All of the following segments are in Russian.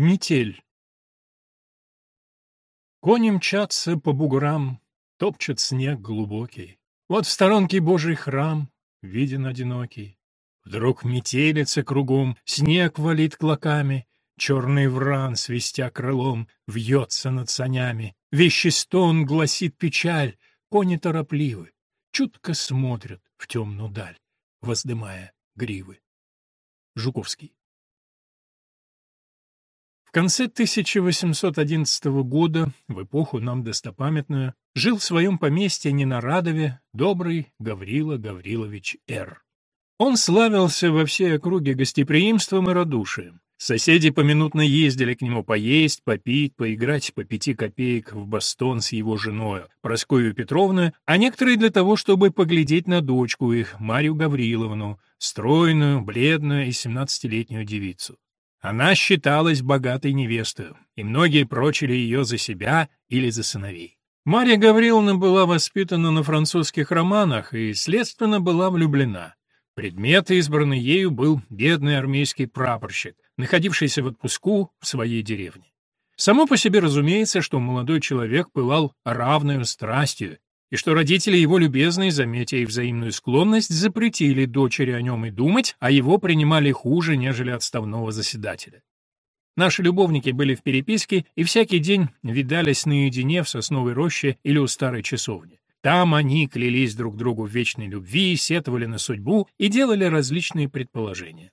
Метель Кони мчатся по буграм, топчет снег глубокий. Вот в сторонке Божий храм, виден одинокий. Вдруг метелица кругом, снег валит клоками, черный вран, свистя крылом, вьется над санями. Вещий стон гласит печаль, кони торопливы, чутко смотрят в темную даль, воздымая гривы. Жуковский в конце 1811 года, в эпоху нам достопамятную, жил в своем поместье Ненарадове добрый Гаврила Гаврилович Р. Он славился во всей округе гостеприимством и радушием. Соседи поминутно ездили к нему поесть, попить, поиграть по пяти копеек в бастон с его женою, Прасковью Петровну, а некоторые для того, чтобы поглядеть на дочку их, Марию Гавриловну, стройную, бледную и семнадцатилетнюю девицу. Она считалась богатой невестой, и многие прочили ее за себя или за сыновей. Марья Гавриловна была воспитана на французских романах и, следственно, была влюблена. Предмет, избранный ею, был бедный армейский прапорщик, находившийся в отпуску в своей деревне. Само по себе разумеется, что молодой человек пылал равной страстью и что родители его любезные, заметя их взаимную склонность, запретили дочери о нем и думать, а его принимали хуже, нежели отставного заседателя. Наши любовники были в переписке и всякий день видались наедине в сосновой роще или у старой часовни. Там они клялись друг другу в вечной любви, сетовали на судьбу и делали различные предположения.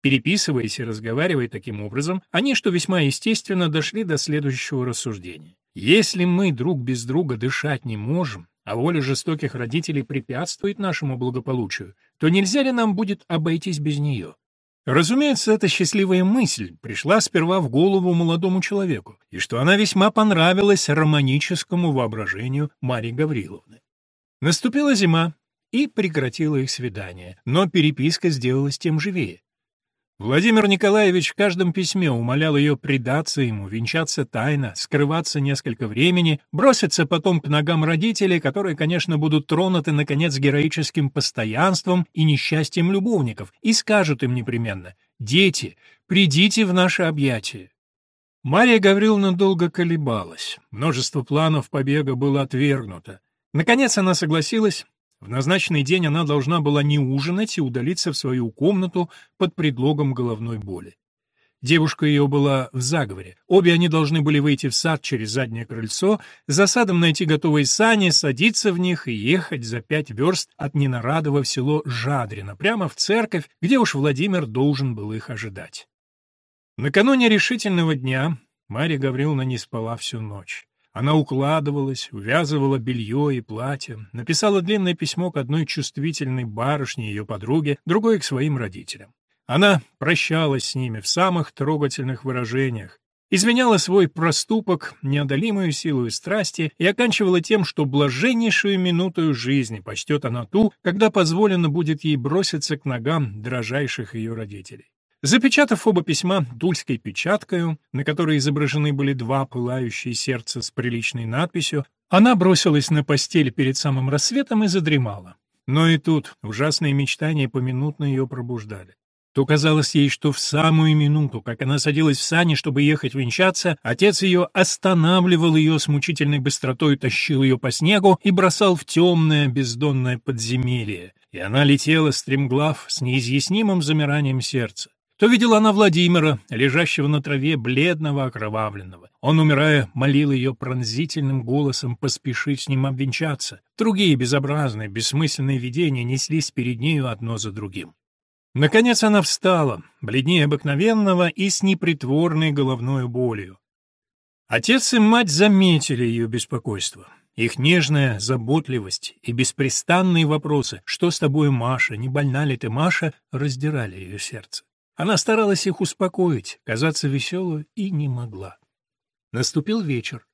Переписываясь и разговаривая таким образом, они, что весьма естественно, дошли до следующего рассуждения. Если мы друг без друга дышать не можем, а воля жестоких родителей препятствует нашему благополучию, то нельзя ли нам будет обойтись без нее? Разумеется, эта счастливая мысль пришла сперва в голову молодому человеку, и что она весьма понравилась романическому воображению Марии Гавриловны. Наступила зима, и прекратила их свидание, но переписка сделалась тем живее. Владимир Николаевич в каждом письме умолял ее предаться ему, венчаться тайно, скрываться несколько времени, броситься потом к ногам родителей, которые, конечно, будут тронуты, наконец, героическим постоянством и несчастьем любовников, и скажут им непременно «Дети, придите в наше объятие». Мария Гавриловна долго колебалась. Множество планов побега было отвергнуто. Наконец она согласилась в назначенный день она должна была не ужинать и удалиться в свою комнату под предлогом головной боли. Девушка ее была в заговоре. Обе они должны были выйти в сад через заднее крыльцо, за садом найти готовые сани, садиться в них и ехать за пять верст от Ненарадова в село Жадрино, прямо в церковь, где уж Владимир должен был их ожидать. Накануне решительного дня Марья Гавриловна не спала всю ночь. Она укладывалась, увязывала белье и платье, написала длинное письмо к одной чувствительной барышне ее подруге, другой к своим родителям. Она прощалась с ними в самых трогательных выражениях, извиняла свой проступок, неодолимую силу и страсти и оканчивала тем, что блаженнейшую минуту жизни почтет она ту, когда позволено будет ей броситься к ногам дрожайших ее родителей. Запечатав оба письма тульской печаткою, на которой изображены были два пылающие сердца с приличной надписью, она бросилась на постель перед самым рассветом и задремала. Но и тут ужасные мечтания поминутно ее пробуждали. То казалось ей, что в самую минуту, как она садилась в сани, чтобы ехать венчаться, отец ее останавливал ее с мучительной быстротой, тащил ее по снегу и бросал в темное бездонное подземелье, и она летела стремглав с неизъяснимым замиранием сердца. То видела она Владимира, лежащего на траве, бледного, окровавленного. Он, умирая, молил ее пронзительным голосом поспешить с ним обвенчаться. Другие безобразные, бессмысленные видения неслись перед нею одно за другим. Наконец она встала, бледнее обыкновенного и с непритворной головной болью. Отец и мать заметили ее беспокойство. Их нежная заботливость и беспрестанные вопросы «Что с тобой, Маша? Не больна ли ты, Маша?» раздирали ее сердце. Она старалась их успокоить, казаться веселой и не могла. Наступил вечер.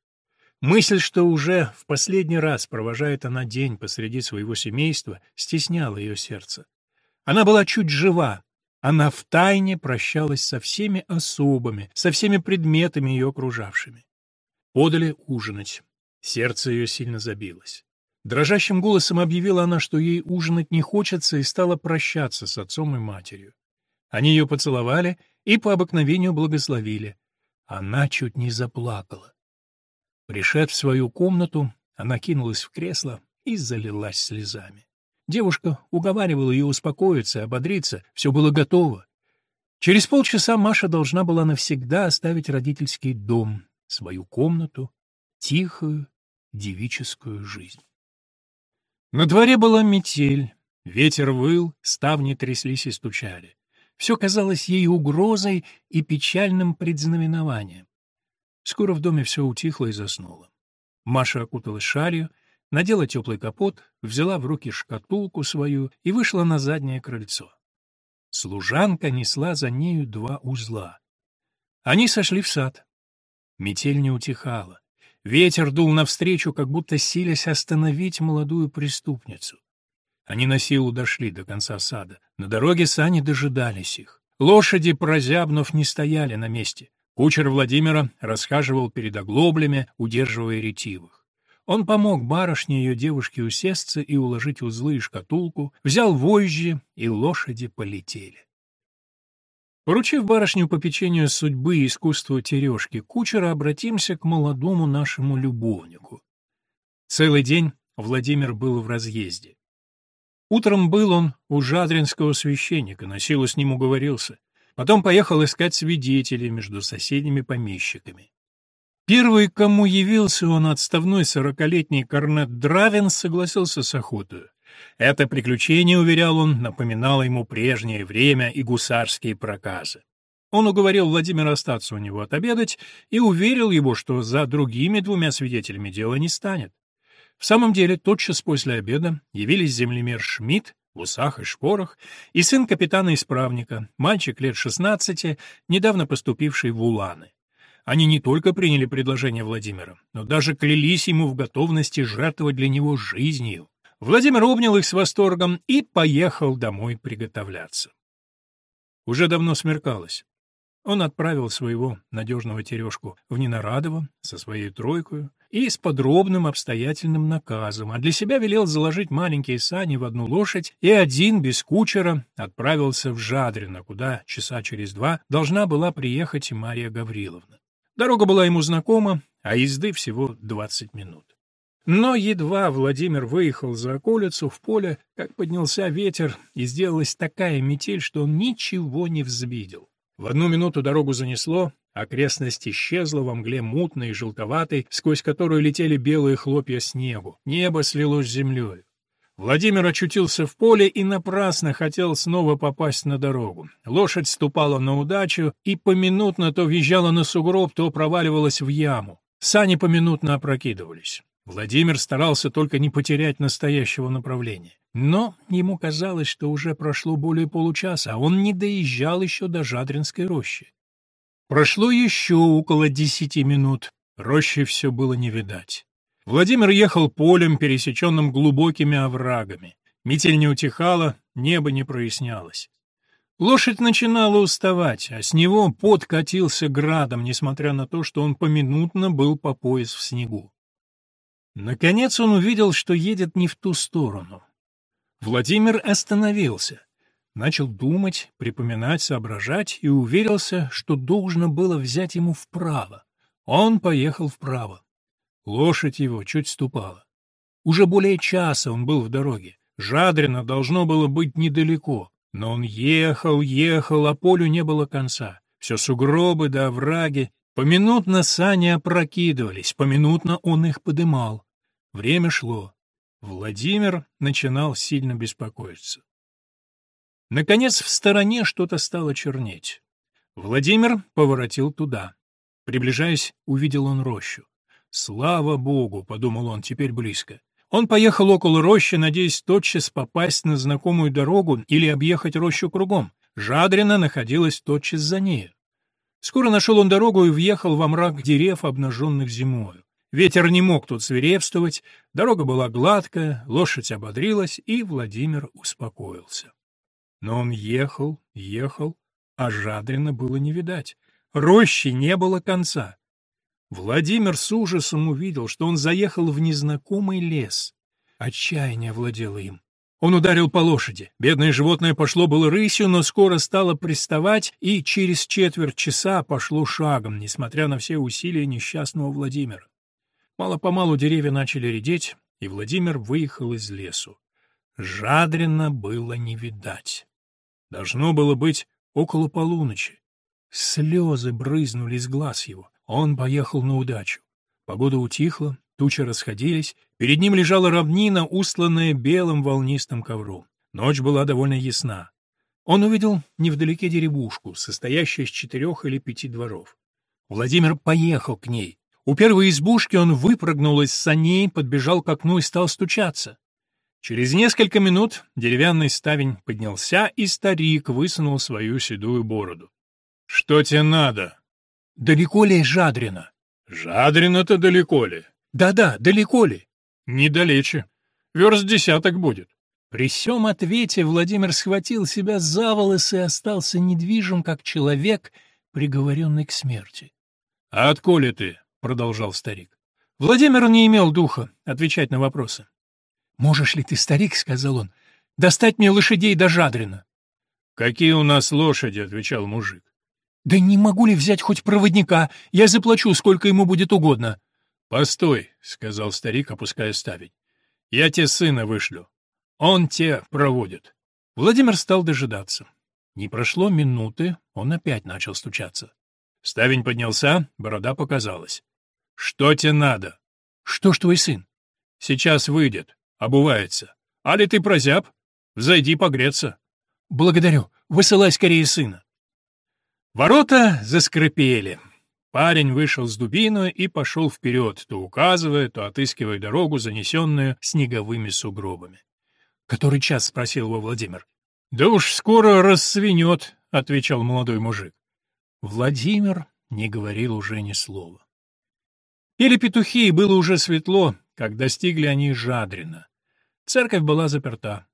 Мысль, что уже в последний раз провожает она день посреди своего семейства, стесняла ее сердце. Она была чуть жива. Она втайне прощалась со всеми особами, со всеми предметами ее окружавшими. Подали ужинать. Сердце ее сильно забилось. Дрожащим голосом объявила она, что ей ужинать не хочется, и стала прощаться с отцом и матерью. Они ее поцеловали и по обыкновению благословили. Она чуть не заплакала. Пришед в свою комнату, она кинулась в кресло и залилась слезами. Девушка уговаривала ее успокоиться, ободриться, все было готово. Через полчаса Маша должна была навсегда оставить родительский дом, свою комнату, тихую девическую жизнь. На дворе была метель, ветер выл, ставни тряслись и стучали. Все казалось ей угрозой и печальным предзнаменованием. Скоро в доме все утихло и заснуло. Маша окуталась шалью, надела теплый капот, взяла в руки шкатулку свою и вышла на заднее крыльцо. Служанка несла за нею два узла. Они сошли в сад. Метель не утихала. Ветер дул навстречу, как будто силясь остановить молодую преступницу. Они на силу дошли до конца сада. На дороге сани дожидались их. Лошади, прозябнув, не стояли на месте. Кучер Владимира расхаживал перед оглоблями, удерживая ретивых. Он помог барышне и ее девушке усесться и уложить узлы и шкатулку, взял вожжи, и лошади полетели. Поручив барышню по печенью судьбы и искусству тережки, кучера обратимся к молодому нашему любовнику. Целый день Владимир был в разъезде. Утром был он у жадринского священника, на силу с ним уговорился. Потом поехал искать свидетелей между соседними помещиками. Первый, кому явился он, отставной сорокалетний корнет Дравин, согласился с охотой. Это приключение, уверял он, напоминало ему прежнее время и гусарские проказы. Он уговорил Владимира остаться у него отобедать и уверил его, что за другими двумя свидетелями дело не станет. В самом деле, тотчас после обеда явились землемер Шмидт в усах и шпорах, и сын капитана-исправника, мальчик лет 16, недавно поступивший в Уланы. Они не только приняли предложение Владимира, но даже клялись ему в готовности жертвовать для него жизнью. Владимир обнял их с восторгом и поехал домой приготовляться. Уже давно смеркалось. Он отправил своего надежного Терешку в Ненарадово со своей тройкой и с подробным обстоятельным наказом, а для себя велел заложить маленькие сани в одну лошадь и один, без кучера, отправился в Жадрино, куда часа через два должна была приехать Мария Гавриловна. Дорога была ему знакома, а езды всего двадцать минут. Но едва Владимир выехал за околицу в поле, как поднялся ветер, и сделалась такая метель, что он ничего не взбидел. В одну минуту дорогу занесло, окрестность исчезла во мгле мутной и желтоватой, сквозь которую летели белые хлопья снегу. Небо слилось с землей. Владимир очутился в поле и напрасно хотел снова попасть на дорогу. Лошадь ступала на удачу и поминутно то въезжала на сугроб, то проваливалась в яму. Сани поминутно опрокидывались. Владимир старался только не потерять настоящего направления. Но ему казалось, что уже прошло более получаса, а он не доезжал еще до Жадринской рощи. Прошло еще около десяти минут. Рощи все было не видать. Владимир ехал полем, пересеченным глубокими оврагами. Метель не утихала, небо не прояснялось. Лошадь начинала уставать, а с него пот катился градом, несмотря на то, что он поминутно был по пояс в снегу. Наконец он увидел, что едет не в ту сторону. Владимир остановился, начал думать, припоминать, соображать и уверился, что должно было взять ему вправо. Он поехал вправо. Лошадь его чуть ступала. Уже более часа он был в дороге. Жадрино должно было быть недалеко. Но он ехал, ехал, а полю не было конца. Все сугробы да овраги. Поминутно сани опрокидывались, поминутно он их подымал. Время шло. Владимир начинал сильно беспокоиться. Наконец, в стороне что-то стало чернеть. Владимир поворотил туда. Приближаясь, увидел он рощу. «Слава Богу!» — подумал он, — «теперь близко». Он поехал около рощи, надеясь тотчас попасть на знакомую дорогу или объехать рощу кругом. Жадрина находилась тотчас за нею. Скоро нашел он дорогу и въехал во мрак дерев, обнаженных зимою. Ветер не мог тут свирепствовать, дорога была гладкая, лошадь ободрилась, и Владимир успокоился. Но он ехал, ехал, а Жадрина было не видать. Рощи не было конца. Владимир с ужасом увидел, что он заехал в незнакомый лес. Отчаяние владело им. Он ударил по лошади. Бедное животное пошло было рысью, но скоро стало приставать и через четверть часа пошло шагом, несмотря на все усилия несчастного Владимира. Мало-помалу деревья начали редеть, и Владимир выехал из лесу. Жадрина было не видать. Должно было быть около полуночи. Слезы брызнули из глаз его. Он поехал на удачу. Погода утихла, тучи расходились, перед ним лежала равнина, устланная белым волнистым ковром. Ночь была довольно ясна. Он увидел невдалеке деревушку, состоящую из четырех или пяти дворов. Владимир поехал к ней. У первой избушки он выпрыгнул из саней, подбежал к окну и стал стучаться. Через несколько минут деревянный ставень поднялся, и старик высунул свою седую бороду. — Что тебе надо? — Далеко ли Жадрина? — Жадрина-то далеко ли? Да — Да-да, далеко ли? — Недалече. Верст десяток будет. При всем ответе Владимир схватил себя за волосы и остался недвижим, как человек, приговоренный к смерти. — А отколи ты? — продолжал старик. Владимир не имел духа отвечать на вопросы. «Можешь ли ты, старик, — сказал он, — достать мне лошадей до Жадрина?» «Какие у нас лошади?» — отвечал мужик. «Да не могу ли взять хоть проводника? Я заплачу, сколько ему будет угодно». «Постой», — сказал старик, опуская ставить. «Я тебе сына вышлю. Он те проводит». Владимир стал дожидаться. Не прошло минуты, он опять начал стучаться. Ставень поднялся, борода показалась. «Что тебе надо?» «Что ж твой сын?» «Сейчас выйдет. Обувается. А ли ты прозяб? Зайди погреться. Благодарю. Высылай скорее сына. Ворота заскрипели. Парень вышел с дубиной и пошел вперед, то указывая, то отыскивая дорогу, занесенную снеговыми сугробами. «Который час?» — спросил его Владимир. «Да уж скоро рассвинет», — отвечал молодой мужик. Владимир не говорил уже ни слова. Пели петухи, и было уже светло, как достигли они Жадрина. Церковь была заперта.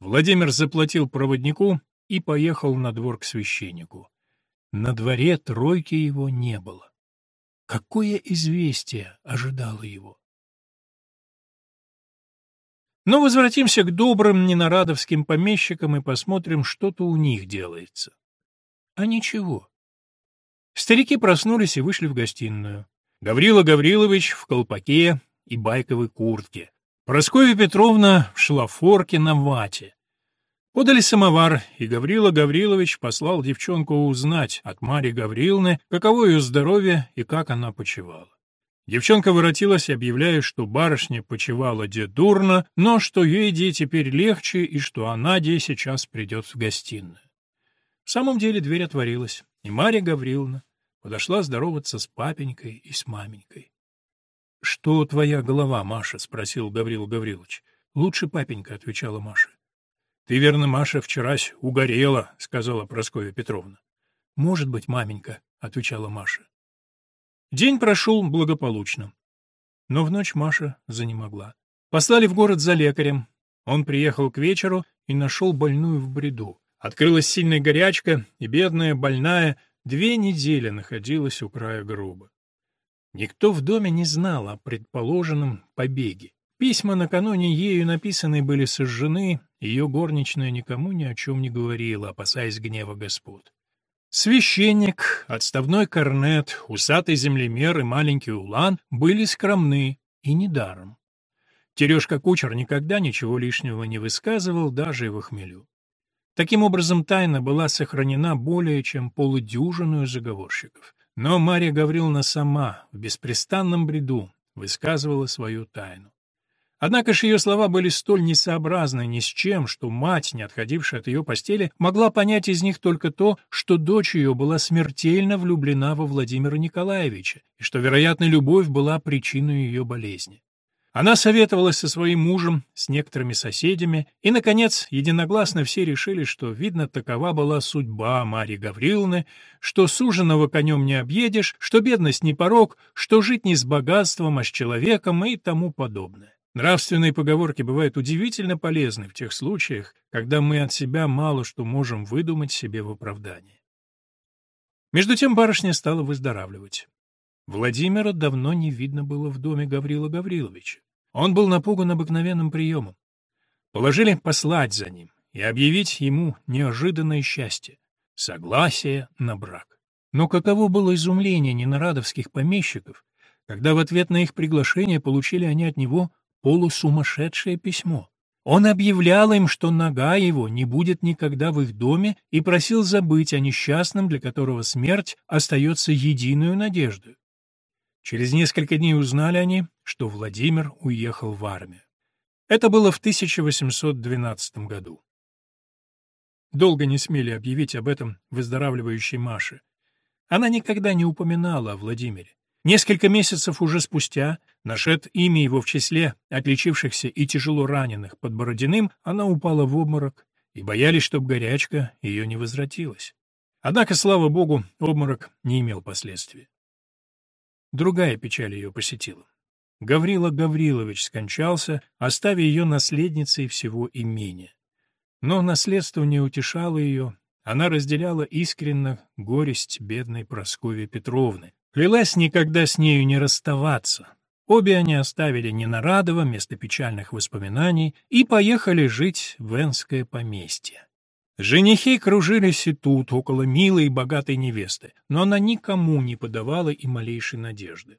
Владимир заплатил проводнику и поехал на двор к священнику. На дворе тройки его не было. Какое известие ожидало его? Но возвратимся к добрым ненарадовским помещикам и посмотрим, что-то у них делается. А ничего. Старики проснулись и вышли в гостиную. Гаврила Гаврилович в колпаке и байковой куртке, Прасковья Петровна в шлафорке на вате. Подали самовар, и Гаврила Гаврилович послал девчонку узнать от Марьи Гавриловны, каково ее здоровье и как она почевала. Девчонка воротилась, объявляя, что барышня почевала де дурно, но что ей де теперь легче и что она де сейчас придет в гостиную. В самом деле дверь отворилась, и Марья Гавриловна подошла здороваться с папенькой и с маменькой. — Что твоя голова, Маша? — спросил Гаврил Гаврилович. — Лучше папенька, — отвечала Маша. — Ты, верно, Маша, вчерась угорела, — сказала Прасковья Петровна. — Может быть, маменька, — отвечала Маша. День прошел благополучно. Но в ночь Маша занемогла. Послали в город за лекарем. Он приехал к вечеру и нашел больную в бреду. Открылась сильная горячка, и бедная, больная, две недели находилась у края гроба. Никто в доме не знал о предположенном побеге. Письма накануне ею написанные были сожжены, ее горничная никому ни о чем не говорила, опасаясь гнева господ. Священник, отставной корнет, усатый землемер и маленький улан были скромны и недаром. Терешка-кучер никогда ничего лишнего не высказывал, даже и в хмелю. Таким образом, тайна была сохранена более чем полудюжину заговорщиков. Но Марья Гавриловна сама, в беспрестанном бреду, высказывала свою тайну. Однако же ее слова были столь несообразны ни с чем, что мать, не отходившая от ее постели, могла понять из них только то, что дочь ее была смертельно влюблена во Владимира Николаевича, и что, вероятно, любовь была причиной ее болезни. Она советовалась со своим мужем, с некоторыми соседями, и, наконец, единогласно все решили, что, видно, такова была судьба Марьи Гавриловны, что суженого конем не объедешь, что бедность не порог, что жить не с богатством, а с человеком и тому подобное. Нравственные поговорки бывают удивительно полезны в тех случаях, когда мы от себя мало что можем выдумать себе в оправдании. Между тем барышня стала выздоравливать. Владимира давно не видно было в доме Гаврила Гавриловича. Он был напуган обыкновенным приемом. Положили послать за ним и объявить ему неожиданное счастье — согласие на брак. Но каково было изумление ненарадовских помещиков, когда в ответ на их приглашение получили они от него полусумасшедшее письмо. Он объявлял им, что нога его не будет никогда в их доме, и просил забыть о несчастном, для которого смерть остается единую надеждой. Через несколько дней узнали они, что Владимир уехал в армию. Это было в 1812 году. Долго не смели объявить об этом выздоравливающей Маше. Она никогда не упоминала о Владимире. Несколько месяцев уже спустя, нашед имя его в числе отличившихся и тяжело раненых под Бородиным, она упала в обморок, и боялись, чтоб горячка ее не возвратилась. Однако, слава богу, обморок не имел последствий. Другая печаль ее посетила. Гаврила Гаврилович скончался, оставив ее наследницей всего имения. Но наследство не утешало ее, она разделяла искренно горесть бедной Прасковьи Петровны, клялась никогда с нею не расставаться. Обе они оставили Ненарадово место печальных воспоминаний и поехали жить в Энское поместье. Женихи кружились и тут, около милой и богатой невесты, но она никому не подавала и малейшей надежды.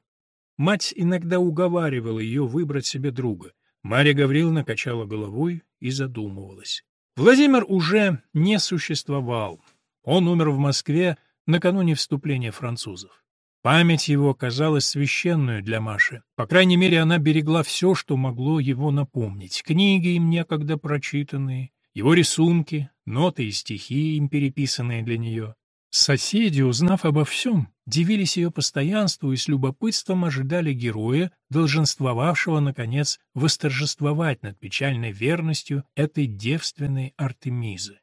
Мать иногда уговаривала ее выбрать себе друга. Марья Гавриловна качала головой и задумывалась. Владимир уже не существовал. Он умер в Москве накануне вступления французов. Память его казалась священную для Маши. По крайней мере, она берегла все, что могло его напомнить. Книги им некогда прочитанные, его рисунки, ноты и стихи, им переписанные для нее. Соседи, узнав обо всем, дивились ее постоянству и с любопытством ожидали героя, долженствовавшего, наконец, восторжествовать над печальной верностью этой девственной Артемизы.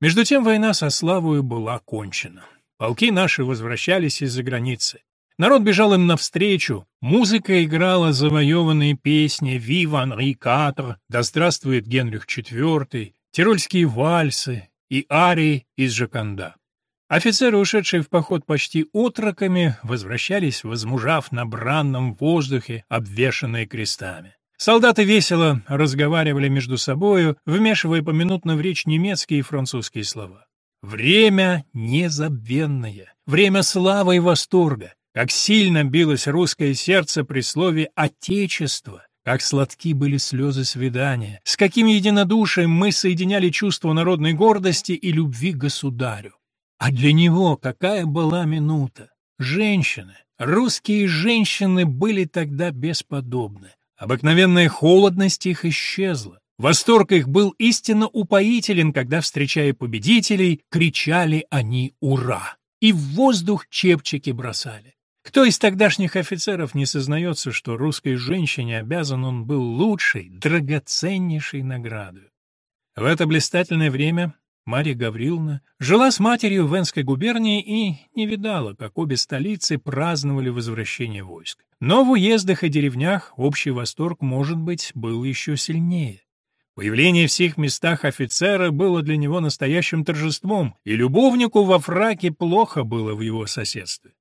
Между тем война со Славою была кончена. Полки наши возвращались из-за границы. Народ бежал им навстречу, музыка играла завоеванные песни «Вива Анри Катр», «Да здравствует Генрих IV», тирольские вальсы и арии из Жаканда. Офицеры, ушедшие в поход почти отроками, возвращались, возмужав на бранном воздухе, обвешанные крестами. Солдаты весело разговаривали между собою, вмешивая поминутно в речь немецкие и французские слова. Время незабвенное, время славы и восторга. Как сильно билось русское сердце при слове «отечество», как сладки были слезы свидания, с каким единодушием мы соединяли чувство народной гордости и любви к государю. А для него какая была минута? Женщины, русские женщины были тогда бесподобны. Обыкновенная холодность их исчезла. Восторг их был истинно упоителен, когда, встречая победителей, кричали они «Ура!» и в воздух чепчики бросали. Кто из тогдашних офицеров не сознается, что русской женщине обязан он был лучшей, драгоценнейшей наградой? В это блистательное время Марья Гавриловна жила с матерью в Венской губернии и не видала, как обе столицы праздновали возвращение войск. Но в уездах и деревнях общий восторг, может быть, был еще сильнее. Появление в всех местах офицера было для него настоящим торжеством, и любовнику во фраке плохо было в его соседстве.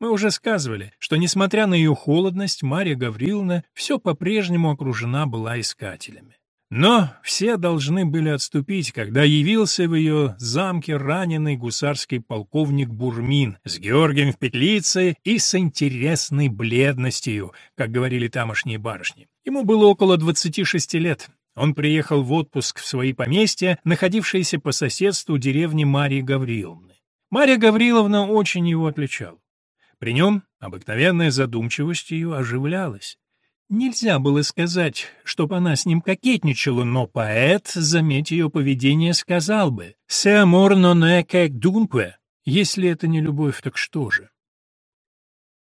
Мы уже сказывали, что, несмотря на ее холодность, Марья Гавриловна все по-прежнему окружена была искателями. Но все должны были отступить, когда явился в ее замке раненый гусарский полковник Бурмин с Георгием в петлице и с интересной бледностью, как говорили тамошние барышни. Ему было около 26 лет. Он приехал в отпуск в свои поместья, находившиеся по соседству деревни Марии Гавриловны. Марья Гавриловна очень его отличала. При нем обыкновенная задумчивость ее оживлялась. Нельзя было сказать, чтоб она с ним кокетничала, но поэт, заметь ее поведение, сказал бы «Se amor non che dunque» Если это не любовь, так что же?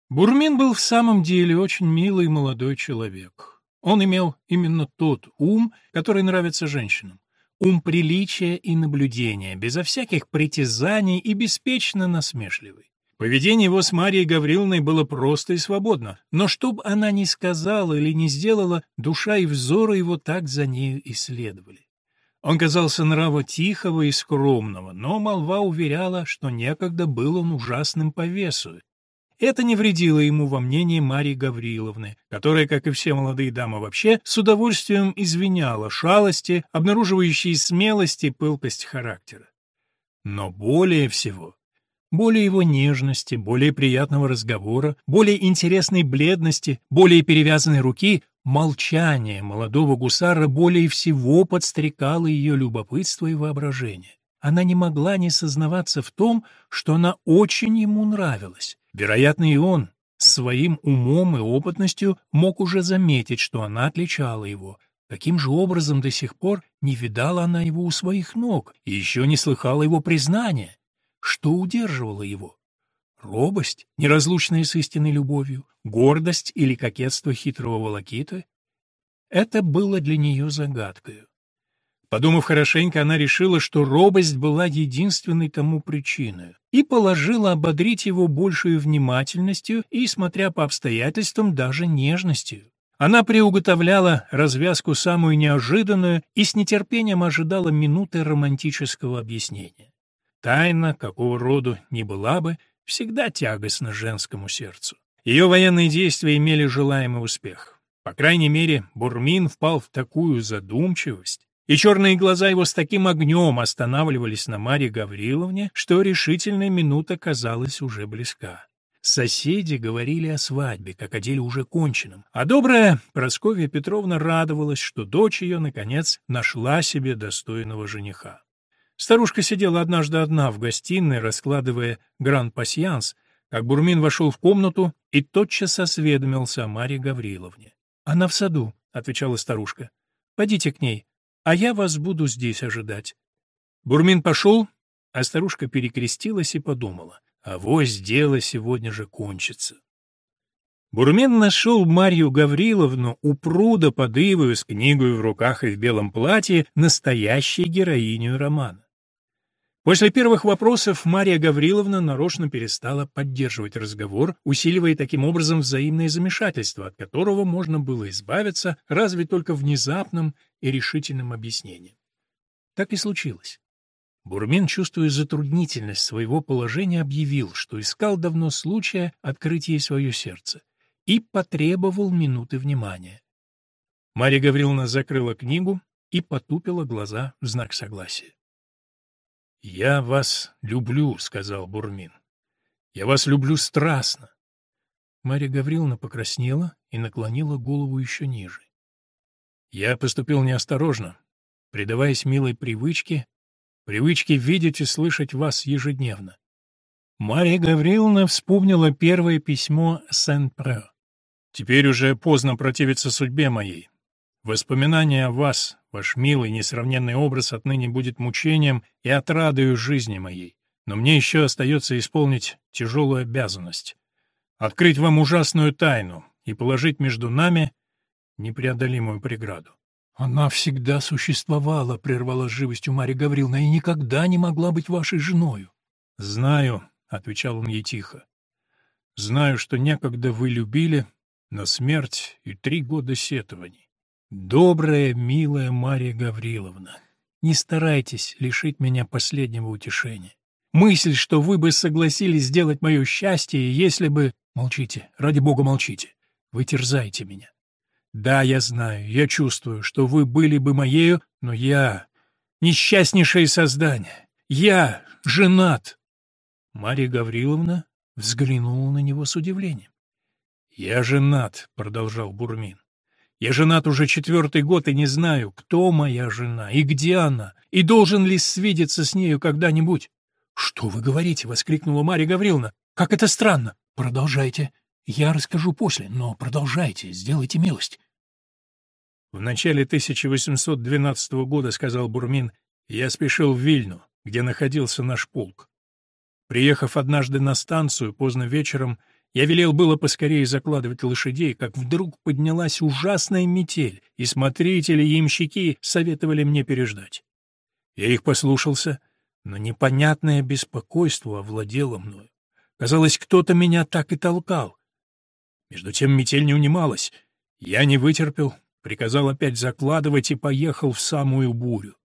Бурмин был в самом деле очень милый молодой человек. Он имел именно тот ум, который нравится женщинам. Ум приличия и наблюдения, безо всяких притязаний и беспечно насмешливый. Поведение его с Марией Гавриловной было просто и свободно, но что бы она ни сказала или не сделала, душа и взоры его так за нею и следовали. Он казался нрава тихого и скромного, но молва уверяла, что некогда был он ужасным по весу. Это не вредило ему во мнении Марии Гавриловны, которая, как и все молодые дамы вообще, с удовольствием извиняла шалости, обнаруживающие смелость и пылкость характера. Но более всего более его нежности, более приятного разговора, более интересной бледности, более перевязанной руки, молчание молодого гусара более всего подстрекало ее любопытство и воображение. Она не могла не сознаваться в том, что она очень ему нравилась. Вероятно, и он, своим умом и опытностью, мог уже заметить, что она отличала его. Каким же образом до сих пор не видала она его у своих ног и еще не слыхала его признания? Что удерживало его? Робость, неразлучная с истинной любовью, гордость или кокетство хитрого волокита? Это было для нее загадкой. Подумав хорошенько, она решила, что робость была единственной тому причиной, и положила ободрить его большей внимательностью и, смотря по обстоятельствам, даже нежностью. Она приуготовляла развязку самую неожиданную и с нетерпением ожидала минуты романтического объяснения. Тайна, какого роду ни была бы, всегда тягостна женскому сердцу. Ее военные действия имели желаемый успех. По крайней мере, Бурмин впал в такую задумчивость, и черные глаза его с таким огнем останавливались на Марье Гавриловне, что решительная минута казалась уже близка. Соседи говорили о свадьбе, как о деле уже конченном, а добрая Прасковья Петровна радовалась, что дочь ее, наконец, нашла себе достойного жениха. Старушка сидела однажды одна в гостиной, раскладывая гран-пасьянс, как Бурмин вошел в комнату и тотчас осведомился о Марье Гавриловне. «Она в саду», — отвечала старушка. «Пойдите к ней, а я вас буду здесь ожидать». Бурмин пошел, а старушка перекрестилась и подумала, а вось дело сегодня же кончится. Бурмин нашел Марью Гавриловну у пруда под Ивою с книгой в руках и в белом платье, настоящей героиню романа. После первых вопросов Мария Гавриловна нарочно перестала поддерживать разговор, усиливая таким образом взаимное замешательство, от которого можно было избавиться разве только внезапным и решительным объяснением. Так и случилось. Бурмин, чувствуя затруднительность своего положения, объявил, что искал давно случая открыть ей свое сердце, и потребовал минуты внимания. Мария Гавриловна закрыла книгу и потупила глаза в знак согласия. «Я вас люблю», — сказал Бурмин. «Я вас люблю страстно». Марья Гавриловна покраснела и наклонила голову еще ниже. «Я поступил неосторожно, предаваясь милой привычке, привычке видеть и слышать вас ежедневно». Марья Гавриловна вспомнила первое письмо Сен-Пре. «Теперь уже поздно противиться судьбе моей. Воспоминания о вас, ваш милый, несравненный образ отныне будет мучением и отрадою жизни моей. Но мне еще остается исполнить тяжелую обязанность. Открыть вам ужасную тайну и положить между нами непреодолимую преграду. «Она всегда существовала», — прервала живостью Марья Гавриловна, «и никогда не могла быть вашей женою». «Знаю», — отвечал он ей тихо. «Знаю, что некогда вы любили, но смерть и три года сетований. Добрая, милая Мария Гавриловна, не старайтесь лишить меня последнего утешения. Мысль, что вы бы согласились сделать мое счастье, если бы... Молчите, ради бога, молчите. Вы терзаете меня. Да, я знаю, я чувствую, что вы были бы моею, но я... Несчастнейшее создание. Я женат. Мария Гавриловна взглянула на него с удивлением. «Я женат», — продолжал Бурмин. Я женат уже четвертый год и не знаю, кто моя жена и где она, и должен ли свидеться с нею когда-нибудь. — Что вы говорите? — воскликнула Марья Гавриловна. — Как это странно! Продолжайте. Я расскажу после, но продолжайте, сделайте милость. В начале 1812 года, — сказал Бурмин, — я спешил в Вильну, где находился наш полк. Приехав однажды на станцию поздно вечером, я велел было поскорее закладывать лошадей, как вдруг поднялась ужасная метель, и смотрители и имщики советовали мне переждать. Я их послушался, но непонятное беспокойство овладело мною. Казалось, кто-то меня так и толкал. Между тем метель не унималась. Я не вытерпел, приказал опять закладывать и поехал в самую бурю.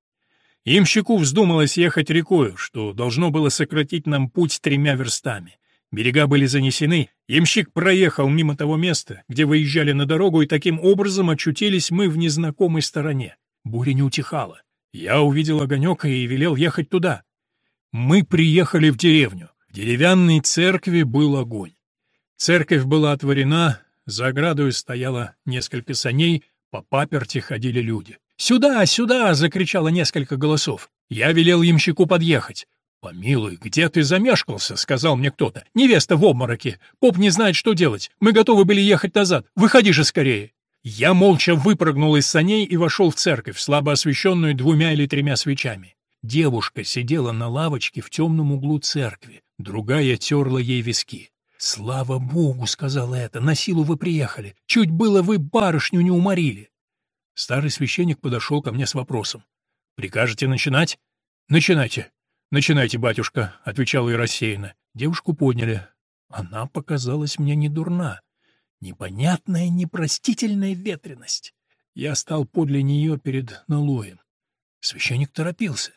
Имщику вздумалось ехать рекою, что должно было сократить нам путь тремя верстами. Берега были занесены, ямщик проехал мимо того места, где выезжали на дорогу, и таким образом очутились мы в незнакомой стороне. Буря не утихала. Я увидел огонек и велел ехать туда. Мы приехали в деревню. В деревянной церкви был огонь. Церковь была отворена, за оградой стояло несколько саней, по паперти ходили люди. «Сюда, сюда!» — закричало несколько голосов. Я велел ямщику подъехать. «Помилуй, где ты замешкался?» — сказал мне кто-то. «Невеста в обмороке. Поп не знает, что делать. Мы готовы были ехать назад. Выходи же скорее!» Я молча выпрыгнул из саней и вошел в церковь, слабо освещенную двумя или тремя свечами. Девушка сидела на лавочке в темном углу церкви, другая терла ей виски. «Слава Богу!» — сказала это. «На силу вы приехали. Чуть было вы барышню не уморили». Старый священник подошел ко мне с вопросом. «Прикажете начинать?» «Начинайте. Начинайте, батюшка», — отвечал и рассеянно. Девушку подняли. Она показалась мне не дурна. Непонятная, непростительная ветренность. Я стал подле нее перед налоем. Священник торопился.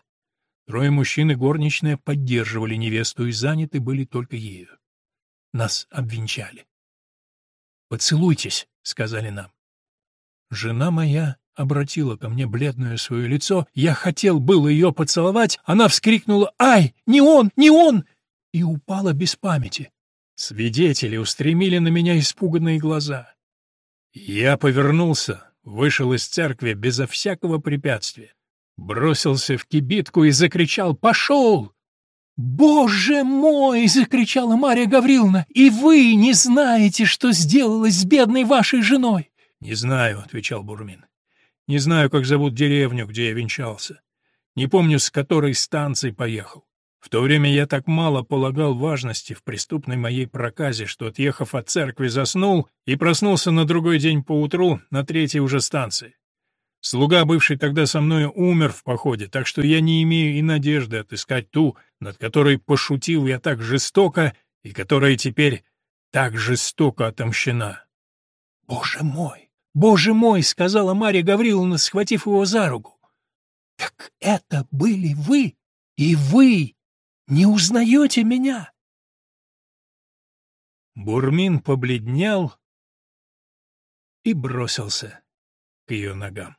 Трое мужчин и горничная поддерживали невесту и заняты были только ею. Нас обвенчали. «Поцелуйтесь», — сказали нам. Жена моя обратила ко мне бледное свое лицо. Я хотел было ее поцеловать. Она вскрикнула «Ай, не он, не он!» и упала без памяти. Свидетели устремили на меня испуганные глаза. Я повернулся, вышел из церкви безо всякого препятствия, бросился в кибитку и закричал «Пошел!» «Боже мой!» — закричала Марья Гавриловна. «И вы не знаете, что сделалось с бедной вашей женой!» «Не знаю», — отвечал Бурмин. «Не знаю, как зовут деревню, где я венчался. Не помню, с которой станции поехал. В то время я так мало полагал важности в преступной моей проказе, что, отъехав от церкви, заснул и проснулся на другой день поутру на третьей уже станции. Слуга, бывший тогда со мной, умер в походе, так что я не имею и надежды отыскать ту, над которой пошутил я так жестоко и которая теперь так жестоко отомщена. — Боже мой! Боже мой! — сказала Марья Гавриловна, схватив его за руку. — Так это были вы! И вы! Не узнаете меня?» Бурмин побледнел и бросился к ее ногам.